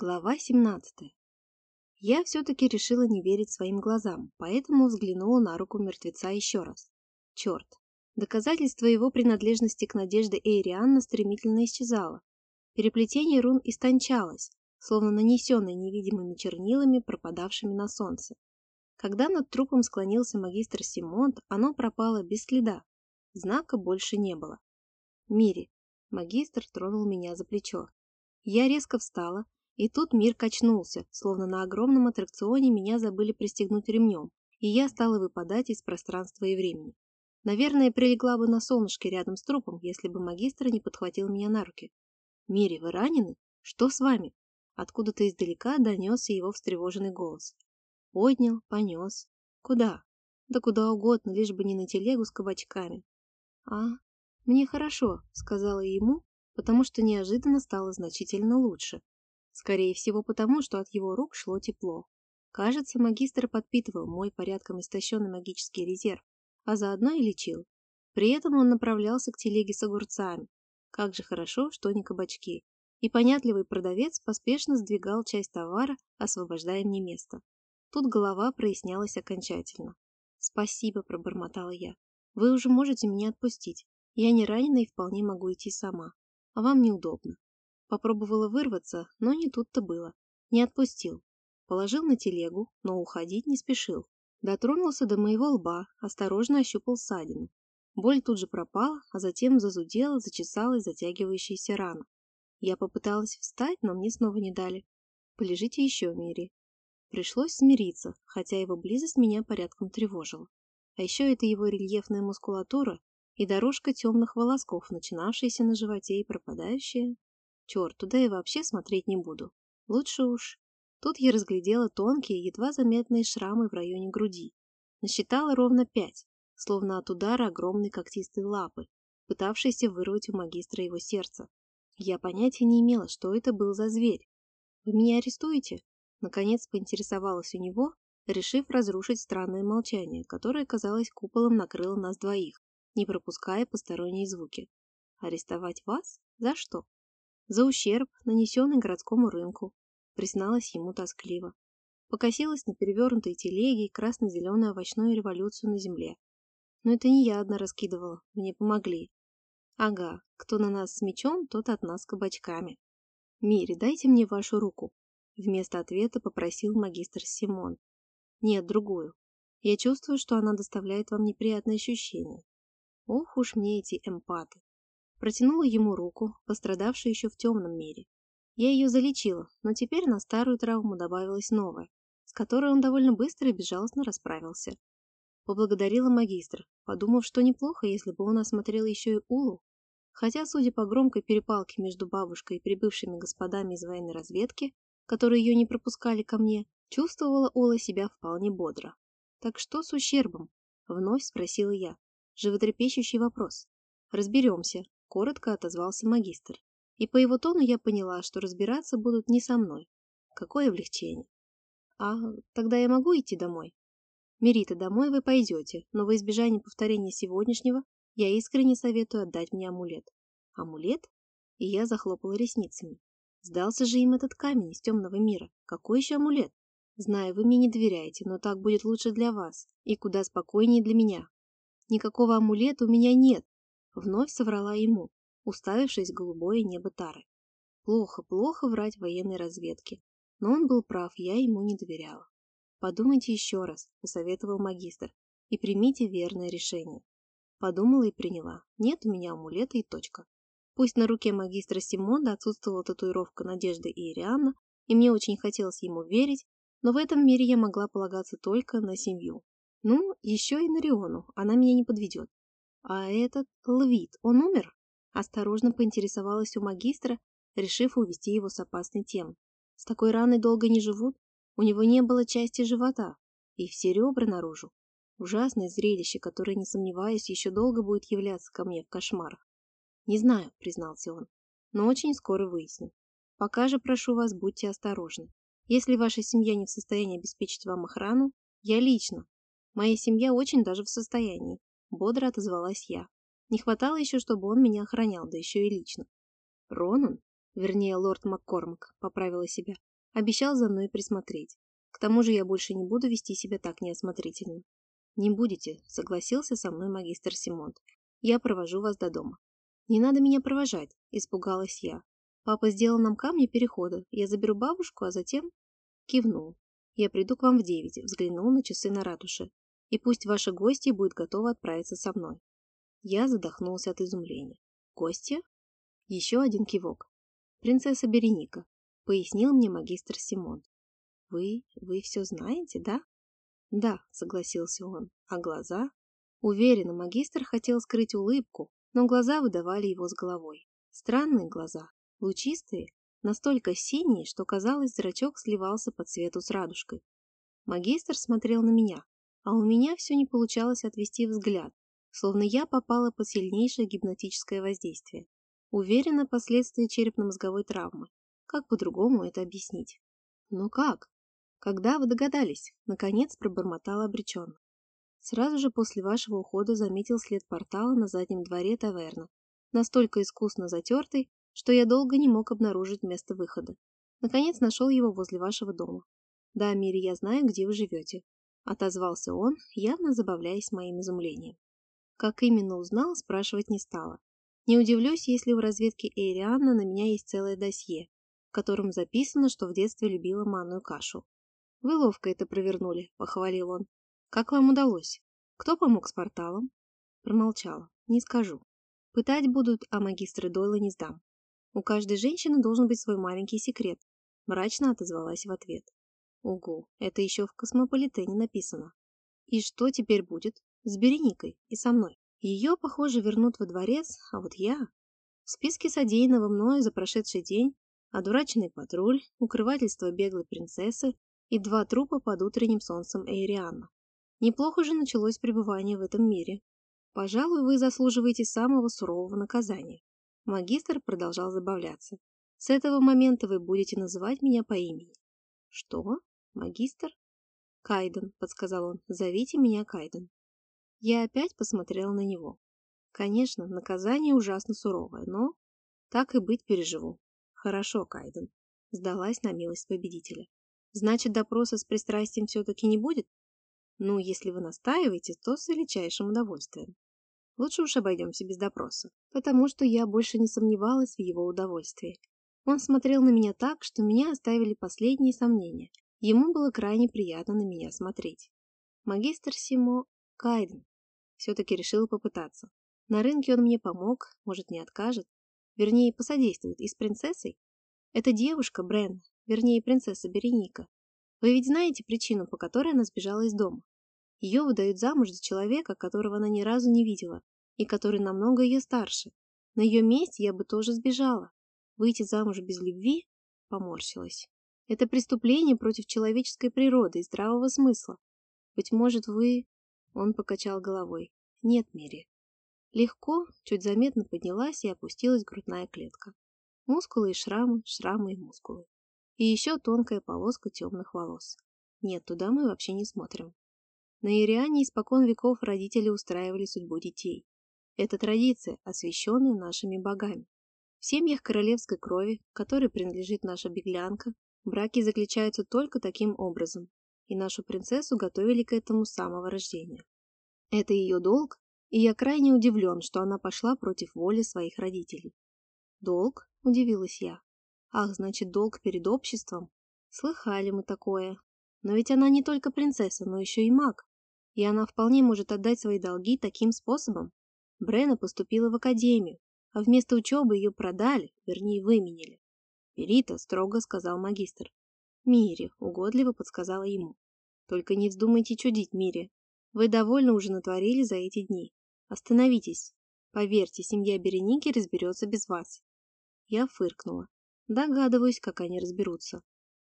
Глава 17. Я все-таки решила не верить своим глазам, поэтому взглянула на руку мертвеца еще раз. Черт. Доказательство его принадлежности к надежде Эйрианна стремительно исчезало. Переплетение рун истончалось, словно нанесенное невидимыми чернилами, пропадавшими на солнце. Когда над трупом склонился магистр Симонт, оно пропало без следа. Знака больше не было. Мири. Магистр тронул меня за плечо. Я резко встала, и тут мир качнулся, словно на огромном аттракционе меня забыли пристегнуть ремнем, и я стала выпадать из пространства и времени. Наверное, прилегла бы на солнышке рядом с трупом, если бы магистр не подхватил меня на руки. «Мири, вы ранены? Что с вами?» Откуда-то издалека донесся его встревоженный голос. Поднял, понес. Куда? Да куда угодно, лишь бы не на телегу с кабачками. «А, мне хорошо», — сказала ему, потому что неожиданно стало значительно лучше. Скорее всего потому, что от его рук шло тепло. Кажется, магистр подпитывал мой порядком истощенный магический резерв, а заодно и лечил. При этом он направлялся к телеге с огурцами. Как же хорошо, что не кабачки. И понятливый продавец поспешно сдвигал часть товара, освобождая мне место. Тут голова прояснялась окончательно. «Спасибо», — пробормотала я. «Вы уже можете меня отпустить. Я не ранена и вполне могу идти сама. А вам неудобно. Попробовала вырваться, но не тут-то было. Не отпустил. Положил на телегу, но уходить не спешил. Дотронулся до моего лба, осторожно ощупал ссадину. Боль тут же пропала, а затем зазудела, зачесалась затягивающаяся рана. Я попыталась встать, но мне снова не дали. Полежите еще, Мири. Пришлось смириться, хотя его близость меня порядком тревожила. А еще это его рельефная мускулатура и дорожка темных волосков, начинавшаяся на животе и пропадающая Черт, туда я вообще смотреть не буду. Лучше уж. Тут я разглядела тонкие, едва заметные шрамы в районе груди. Насчитала ровно пять, словно от удара огромной когтистой лапы, пытавшейся вырвать у магистра его сердце. Я понятия не имела, что это был за зверь. «Вы меня арестуете?» Наконец поинтересовалась у него, решив разрушить странное молчание, которое, казалось, куполом накрыло нас двоих, не пропуская посторонние звуки. «Арестовать вас? За что?» За ущерб, нанесенный городскому рынку, призналась ему тоскливо. Покосилась на перевернутой телеге и красно-зеленую овощную революцию на земле. Но это не я одна раскидывала, мне помогли. Ага, кто на нас с мечом, тот от нас кабачками. Мири, дайте мне вашу руку. Вместо ответа попросил магистр Симон. Нет, другую. Я чувствую, что она доставляет вам неприятные ощущения. Ох уж мне эти эмпаты. Протянула ему руку, пострадавшую еще в темном мире. Я ее залечила, но теперь на старую травму добавилась новая, с которой он довольно быстро и безжалостно расправился. Поблагодарила магистра, подумав, что неплохо, если бы он осмотрел еще и Улу. Хотя, судя по громкой перепалке между бабушкой и прибывшими господами из военной разведки, которые ее не пропускали ко мне, чувствовала Ола себя вполне бодро. «Так что с ущербом?» — вновь спросила я. Животрепещущий вопрос. «Разберемся», Коротко отозвался магистр. И по его тону я поняла, что разбираться будут не со мной. Какое облегчение. А тогда я могу идти домой? Мерита, домой вы пойдете, но во избежание повторения сегодняшнего я искренне советую отдать мне амулет. Амулет? И я захлопала ресницами. Сдался же им этот камень из темного мира. Какой еще амулет? Знаю, вы мне не доверяете, но так будет лучше для вас и куда спокойнее для меня. Никакого амулета у меня нет, Вновь соврала ему, уставившись в голубое небо Тары. Плохо, плохо врать военной разведке. Но он был прав, я ему не доверяла. Подумайте еще раз, посоветовал магистр, и примите верное решение. Подумала и приняла. Нет у меня амулета и точка. Пусть на руке магистра Симонда отсутствовала татуировка Надежды и Ирианна, и мне очень хотелось ему верить, но в этом мире я могла полагаться только на семью. Ну, еще и на Риону, она меня не подведет. «А этот Лвит, он умер?» Осторожно поинтересовалась у магистра, решив увести его с опасной темы. «С такой раной долго не живут? У него не было части живота, и все ребра наружу. Ужасное зрелище, которое, не сомневаюсь, еще долго будет являться ко мне в кошмарах. «Не знаю», — признался он, — «но очень скоро выясню. Пока же, прошу вас, будьте осторожны. Если ваша семья не в состоянии обеспечить вам охрану, я лично. Моя семья очень даже в состоянии. Бодро отозвалась я. Не хватало еще, чтобы он меня охранял, да еще и лично. Ронан? вернее, лорд Маккормак, поправила себя, обещал за мной присмотреть. К тому же я больше не буду вести себя так неосмотрительно. Не будете, согласился со мной магистр Симонт. Я провожу вас до дома. Не надо меня провожать, испугалась я. Папа сделал нам камни перехода. Я заберу бабушку, а затем... Кивнул. Я приду к вам в девять, взглянул на часы на ратуше. И пусть ваши гости будут готовы отправиться со мной. Я задохнулся от изумления. Гости? Еще один кивок. Принцесса Береника, пояснил мне магистр Симон. Вы, вы все знаете, да? Да, согласился он. А глаза? Уверенно, магистр хотел скрыть улыбку, но глаза выдавали его с головой. Странные глаза, лучистые, настолько синие, что казалось, зрачок сливался по цвету с радужкой. Магистр смотрел на меня, а у меня все не получалось отвести взгляд, словно я попала под сильнейшее гипнотическое воздействие. Уверена, последствия черепно-мозговой травмы. Как по-другому это объяснить? Но как? Когда вы догадались? Наконец пробормотала обреченно. Сразу же после вашего ухода заметил след портала на заднем дворе таверна, настолько искусно затертый, что я долго не мог обнаружить место выхода. Наконец нашел его возле вашего дома. Да, Мири, я знаю, где вы живете. Отозвался он, явно забавляясь моим изумлением. Как именно узнал, спрашивать не стала. Не удивлюсь, если у разведки Эйрианна на меня есть целое досье, в котором записано, что в детстве любила манную кашу. «Вы ловко это провернули», — похвалил он. «Как вам удалось? Кто помог с порталом?» Промолчала. «Не скажу. Пытать будут, а магистры Дойла не сдам. У каждой женщины должен быть свой маленький секрет. Мрачно отозвалась в ответ. Угу, это еще в космополитене написано. И что теперь будет? С Береникой и со мной. Ее, похоже, вернут во дворец, а вот я... В списке содеянного мною за прошедший день одураченный патруль, укрывательство беглой принцессы и два трупа под утренним солнцем Эйрианна. Неплохо же началось пребывание в этом мире. Пожалуй, вы заслуживаете самого сурового наказания. Магистр продолжал забавляться. С этого момента вы будете называть меня по имени. Что? Магистр? Кайден, подсказал он. Зовите меня Кайден. Я опять посмотрела на него. Конечно, наказание ужасно суровое, но так и быть переживу. Хорошо, Кайден. Сдалась на милость победителя. Значит, допроса с пристрастием все-таки не будет? Ну, если вы настаиваете, то с величайшим удовольствием. Лучше уж обойдемся без допроса, потому что я больше не сомневалась в его удовольствии. Он смотрел на меня так, что меня оставили последние сомнения. Ему было крайне приятно на меня смотреть. Магистр Симо Кайден все-таки решил попытаться. На рынке он мне помог, может, не откажет. Вернее, посодействует. И с принцессой? Это девушка, Брен, вернее, принцесса Береника. Вы ведь знаете причину, по которой она сбежала из дома? Ее выдают замуж за человека, которого она ни разу не видела, и который намного ее старше. На ее месте я бы тоже сбежала. Выйти замуж без любви? Поморщилась. Это преступление против человеческой природы и здравого смысла. Быть может, вы... Он покачал головой. Нет, Мири. Легко, чуть заметно поднялась и опустилась грудная клетка. Мускулы и шрамы, шрамы и мускулы. И еще тонкая полоска темных волос. Нет, туда мы вообще не смотрим. На Ириане испокон веков родители устраивали судьбу детей. Это традиция, освященная нашими богами. В семьях королевской крови, которой принадлежит наша беглянка, браки заключаются только таким образом, и нашу принцессу готовили к этому с самого рождения. Это ее долг, и я крайне удивлен, что она пошла против воли своих родителей. «Долг?» – удивилась я. «Ах, значит, долг перед обществом? Слыхали мы такое. Но ведь она не только принцесса, но еще и маг и она вполне может отдать свои долги таким способом. Брена поступила в академию, а вместо учебы ее продали, вернее, выменили. Перита строго сказал магистр. Мире, угодливо подсказала ему. Только не вздумайте чудить, Мире. Вы довольно уже натворили за эти дни. Остановитесь. Поверьте, семья Береники разберется без вас. Я фыркнула. Догадываюсь, как они разберутся.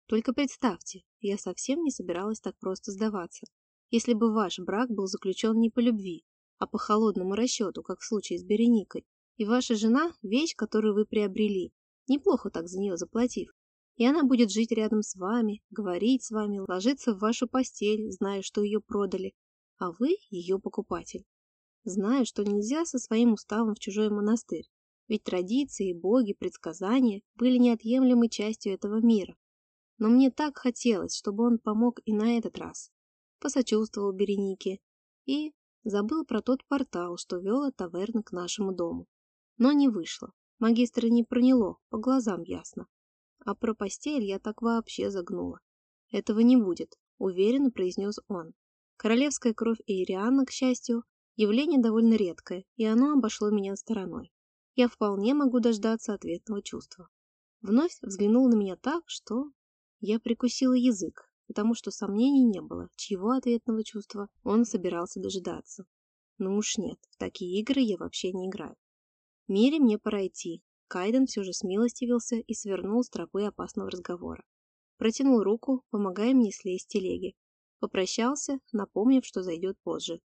Только представьте, я совсем не собиралась так просто сдаваться если бы ваш брак был заключен не по любви, а по холодному расчету, как в случае с Береникой, и ваша жена – вещь, которую вы приобрели, неплохо так за нее заплатив, и она будет жить рядом с вами, говорить с вами, ложиться в вашу постель, зная, что ее продали, а вы – ее покупатель. Знаю, что нельзя со своим уставом в чужой монастырь, ведь традиции, боги, предсказания были неотъемлемой частью этого мира. Но мне так хотелось, чтобы он помог и на этот раз. Посочувствовал Беренике и забыл про тот портал, что от таверны к нашему дому. Но не вышло. Магистра не проняло, по глазам ясно. А про постель я так вообще загнула. Этого не будет, уверенно произнес он. Королевская кровь Эйриана, к счастью, явление довольно редкое, и оно обошло меня стороной. Я вполне могу дождаться ответного чувства. Вновь взглянул на меня так, что я прикусила язык, потому что сомнений не было, чьего ответного чувства он собирался дожидаться. Ну уж нет, в такие игры я вообще не играю. Мире мне пора идти. Кайден все же смилостивился и свернул с тропы опасного разговора. Протянул руку, помогая мне слезть с телеги. Попрощался, напомнив, что зайдет позже.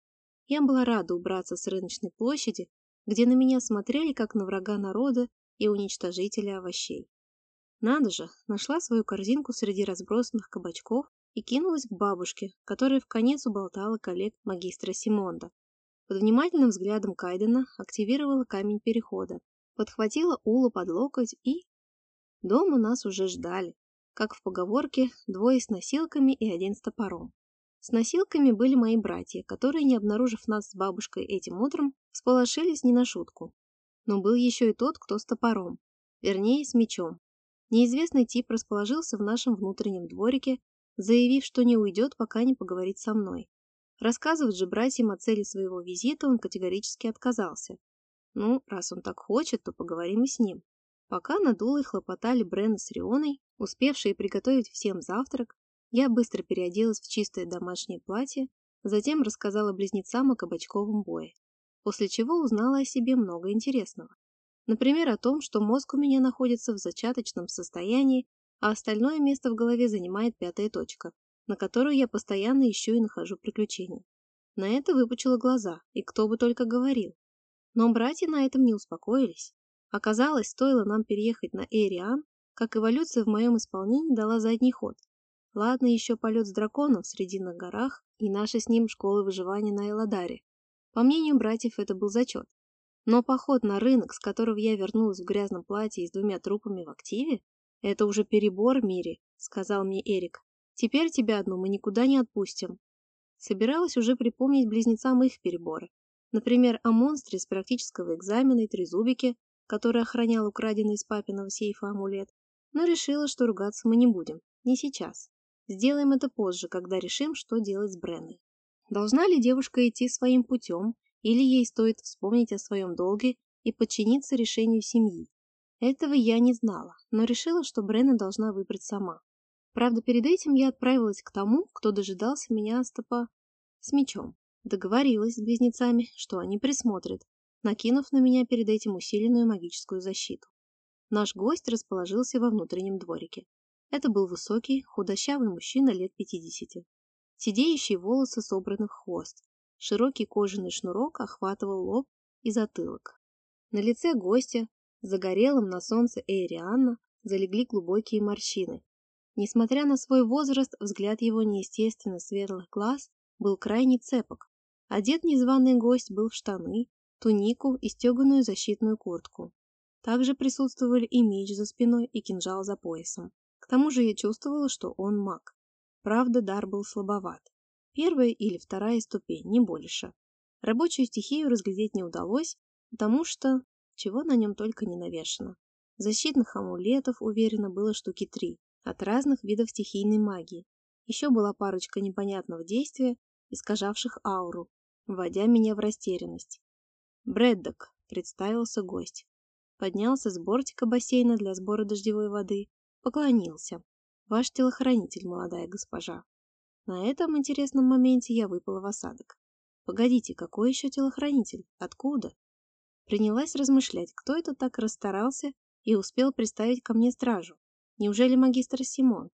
Я была рада убраться с рыночной площади, где на меня смотрели как на врага народа и уничтожителя овощей. Надо же, нашла свою корзинку среди разбросанных кабачков и кинулась к бабушке, которая в конец уболтала коллег магистра Симонда. Под внимательным взглядом Кайдена активировала камень перехода, подхватила Улу под локоть и... Дома нас уже ждали. Как в поговорке, двое с носилками и один с топором. С носилками были мои братья, которые, не обнаружив нас с бабушкой этим утром, всполошились не на шутку. Но был еще и тот, кто с топором, вернее, с мечом. Неизвестный тип расположился в нашем внутреннем дворике, заявив, что не уйдет, пока не поговорит со мной. Рассказывать же братьям о цели своего визита он категорически отказался. Ну, раз он так хочет, то поговорим и с ним. Пока над Улой хлопотали Брена с Рионой, успевшие приготовить всем завтрак, я быстро переоделась в чистое домашнее платье, затем рассказала близнецам о кабачковом бое, после чего узнала о себе много интересного. Например, о том, что мозг у меня находится в зачаточном состоянии, а остальное место в голове занимает пятая точка, на которую я постоянно ищу и нахожу приключения. На это выпучила глаза, и кто бы только говорил. Но братья на этом не успокоились. Оказалось, стоило нам переехать на Эриан, как эволюция в моем исполнении дала задний ход. Ладно еще полет с драконом в Срединных горах и наша с ним школа выживания на Эладаре. По мнению братьев, это был зачет. Но поход на рынок, с которого я вернулась в грязном платье и с двумя трупами в активе, это уже перебор в мире, сказал мне Эрик. Теперь тебя одну мы никуда не отпустим. Собиралась уже припомнить близнецам их переборы. Например, о монстре с практического экзамена и трезубике, который охранял украденный из папиного сейфа амулет, но решила, что ругаться мы не будем, не сейчас. Сделаем это позже, когда решим, что делать с Бренной. Должна ли девушка идти своим путем, или ей стоит вспомнить о своем долге и подчиниться решению семьи? Этого я не знала, но решила, что Бренна должна выбрать сама. Правда, перед этим я отправилась к тому, кто дожидался меня стопа с мечом. Договорилась с близнецами, что они присмотрят, накинув на меня перед этим усиленную магическую защиту. Наш гость расположился во внутреннем дворике. Это был высокий, худощавый мужчина лет 50. Сидеющие волосы собраны в хвост. Широкий кожаный шнурок охватывал лоб и затылок. На лице гостя, загорелым на солнце Эйрианна, залегли глубокие морщины. Несмотря на свой возраст, взгляд его неестественно светлых глаз был крайне цепок. Одет незваный гость был в штаны, тунику и стеганую защитную куртку. Также присутствовали и меч за спиной, и кинжал за поясом. К тому же я чувствовала, что он маг. Правда, дар был слабоват. Первая или вторая ступень, не больше. Рабочую стихию разглядеть не удалось, потому что чего на нем только не навешано. Защитных амулетов, уверенно, было штуки три, от разных видов стихийной магии. Еще была парочка непонятного действия, искажавших ауру, вводя меня в растерянность. «Брэддок», — представился гость. Поднялся с бортика бассейна для сбора дождевой воды, Поклонился. Ваш телохранитель, молодая госпожа. На этом интересном моменте я выпала в осадок. Погодите, какой еще телохранитель? Откуда? Принялась размышлять, кто это так расстарался и успел приставить ко мне стражу. Неужели магистр Симон?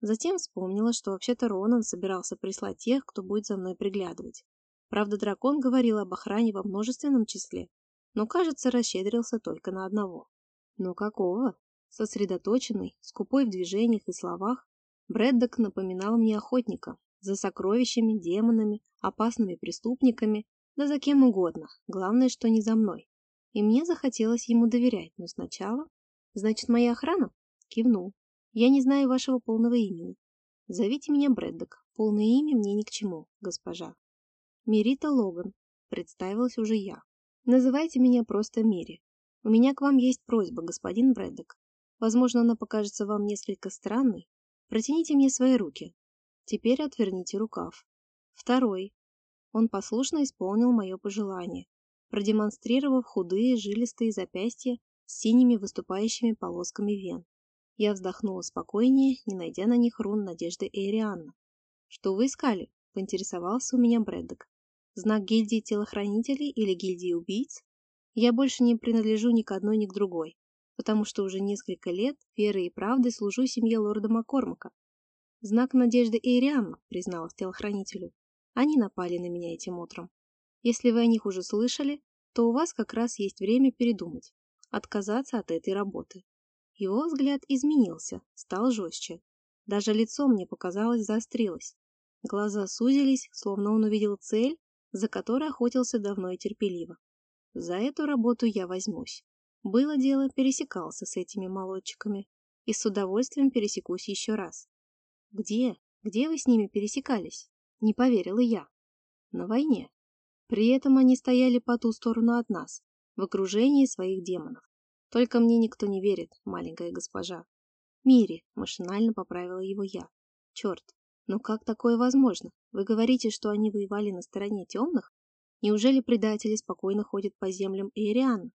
Затем вспомнила, что вообще-то Ронан собирался прислать тех, кто будет за мной приглядывать. Правда, дракон говорил об охране во множественном числе, но, кажется, расщедрился только на одного. Но какого? Сосредоточенный, скупой в движениях и словах, Брэддок напоминал мне охотника за сокровищами, демонами, опасными преступниками, да за кем угодно, главное, что не за мной. И мне захотелось ему доверять, но сначала... Значит, моя охрана? Кивнул. Я не знаю вашего полного имени. Зовите меня Брэддок. Полное имя мне ни к чему, госпожа. Мирита Логан. Представилась уже я. Называйте меня просто Мири. У меня к вам есть просьба, господин Брэддок. Возможно, она покажется вам несколько странной. Протяните мне свои руки. Теперь отверните рукав. Второй. Он послушно исполнил мое пожелание, продемонстрировав худые жилистые запястья с синими выступающими полосками вен. Я вздохнула спокойнее, не найдя на них рун надежды Эйрианна. «Что вы искали?» – поинтересовался у меня Брэддок. «Знак гильдии телохранителей или гильдии убийц? Я больше не принадлежу ни к одной, ни к другой, потому что уже несколько лет верой и правдой служу семье лорда Маккормака. Знак надежды Эйрианна, призналась телохранителю. Они напали на меня этим утром. Если вы о них уже слышали, то у вас как раз есть время передумать, отказаться от этой работы. Его взгляд изменился, стал жестче. Даже лицо мне показалось заострилось. Глаза сузились, словно он увидел цель, за которой охотился давно и терпеливо. За эту работу я возьмусь. Было дело, пересекался с этими молодчиками. И с удовольствием пересекусь еще раз. Где? Где вы с ними пересекались? Не поверила я. На войне. При этом они стояли по ту сторону от нас, в окружении своих демонов. Только мне никто не верит, маленькая госпожа. Мири, машинально поправила его я. Черт, ну как такое возможно? Вы говорите, что они воевали на стороне темных? Неужели предатели спокойно ходят по землям Ириана?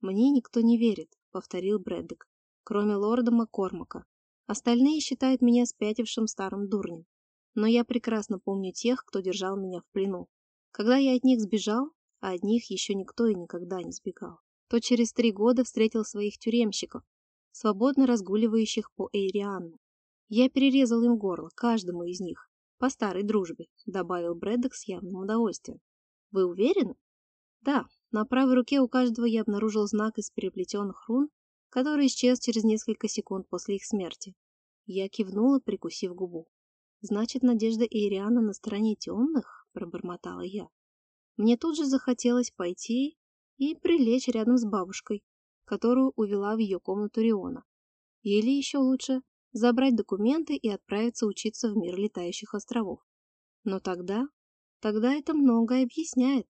Мне никто не верит, повторил Брэддок, кроме лорда Маккормака. Остальные считают меня спятившим старым дурнем. Но я прекрасно помню тех, кто держал меня в плену. Когда я от них сбежал, а от них еще никто и никогда не сбегал, то через три года встретил своих тюремщиков, свободно разгуливающих по Эйрианну. Я перерезал им горло, каждому из них, по старой дружбе, добавил Брэддок с явным удовольствием. Вы уверены? Да, на правой руке у каждого я обнаружил знак из переплетенных рун, который исчез через несколько секунд после их смерти. Я кивнула, прикусив губу. Значит, надежда Ириана на стороне темных, пробормотала я. Мне тут же захотелось пойти и прилечь рядом с бабушкой, которую увела в ее комнату Риона. Или еще лучше, забрать документы и отправиться учиться в мир летающих островов. Но тогда, тогда это многое объясняет.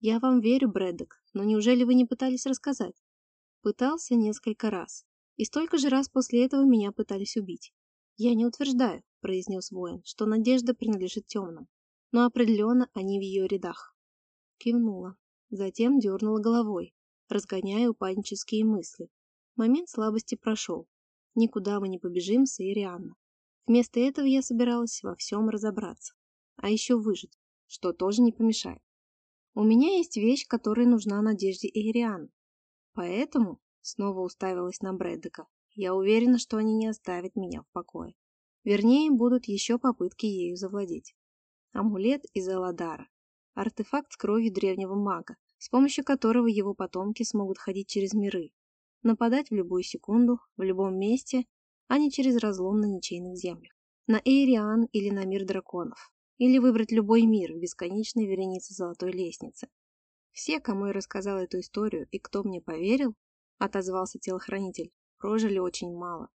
Я вам верю, Брэддок, но неужели вы не пытались рассказать? Пытался несколько раз. И столько же раз после этого меня пытались убить. Я не утверждаю, произнес воин, что надежда принадлежит темным, но определенно они в ее рядах. Кивнула, затем дернула головой, разгоняя упаднические мысли. Момент слабости прошел. Никуда мы не побежим с Ирианна. Вместо этого я собиралась во всем разобраться. А еще выжить, что тоже не помешает. У меня есть вещь, которая нужна Надежде Ириан. Поэтому, снова уставилась на Брэддека, я уверена, что они не оставят меня в покое. Вернее, будут еще попытки ею завладеть. Амулет из Эладара. Артефакт с кровью древнего мага, с помощью которого его потомки смогут ходить через миры, нападать в любую секунду, в любом месте, а не через разлом на ничейных землях. На Эйриан или на мир драконов. Или выбрать любой мир в бесконечной веренице золотой лестницы. Все, кому я рассказал эту историю и кто мне поверил, отозвался телохранитель, прожили очень мало.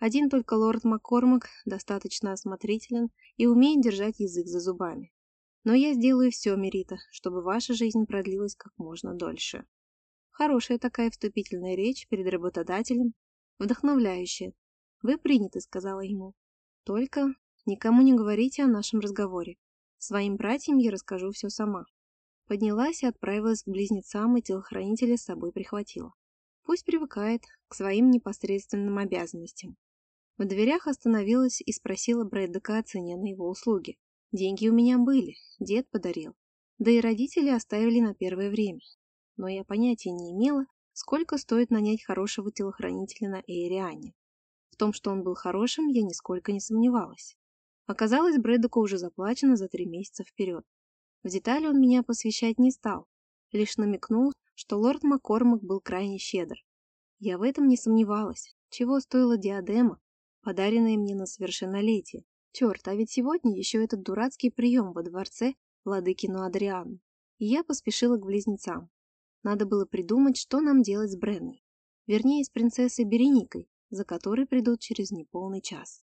Один только лорд Маккормак достаточно осмотрителен и умеет держать язык за зубами. Но я сделаю все, Мерита, чтобы ваша жизнь продлилась как можно дольше. Хорошая такая вступительная речь перед работодателем, вдохновляющая. Вы приняты, сказала ему. Только никому не говорите о нашем разговоре. Своим братьям я расскажу все сама. Поднялась и отправилась к близнецам, и телохранителя с собой прихватила. Пусть привыкает к своим непосредственным обязанностям. В дверях остановилась и спросила Брэддека о цене на его услуги. Деньги у меня были, дед подарил. Да и родители оставили на первое время. Но я понятия не имела, сколько стоит нанять хорошего телохранителя на Эйриане. В том, что он был хорошим, я нисколько не сомневалась. Оказалось, Брэддеку уже заплачено за три месяца вперед. В детали он меня посвящать не стал, лишь намекнул, что лорд Маккормак был крайне щедр. Я в этом не сомневалась, чего стоила диадема, подаренные мне на совершеннолетие. Черт, а ведь сегодня еще этот дурацкий прием во дворце владыкину Адриану. И я поспешила к близнецам. Надо было придумать, что нам делать с Бренной. Вернее, с принцессой Береникой, за которой придут через неполный час.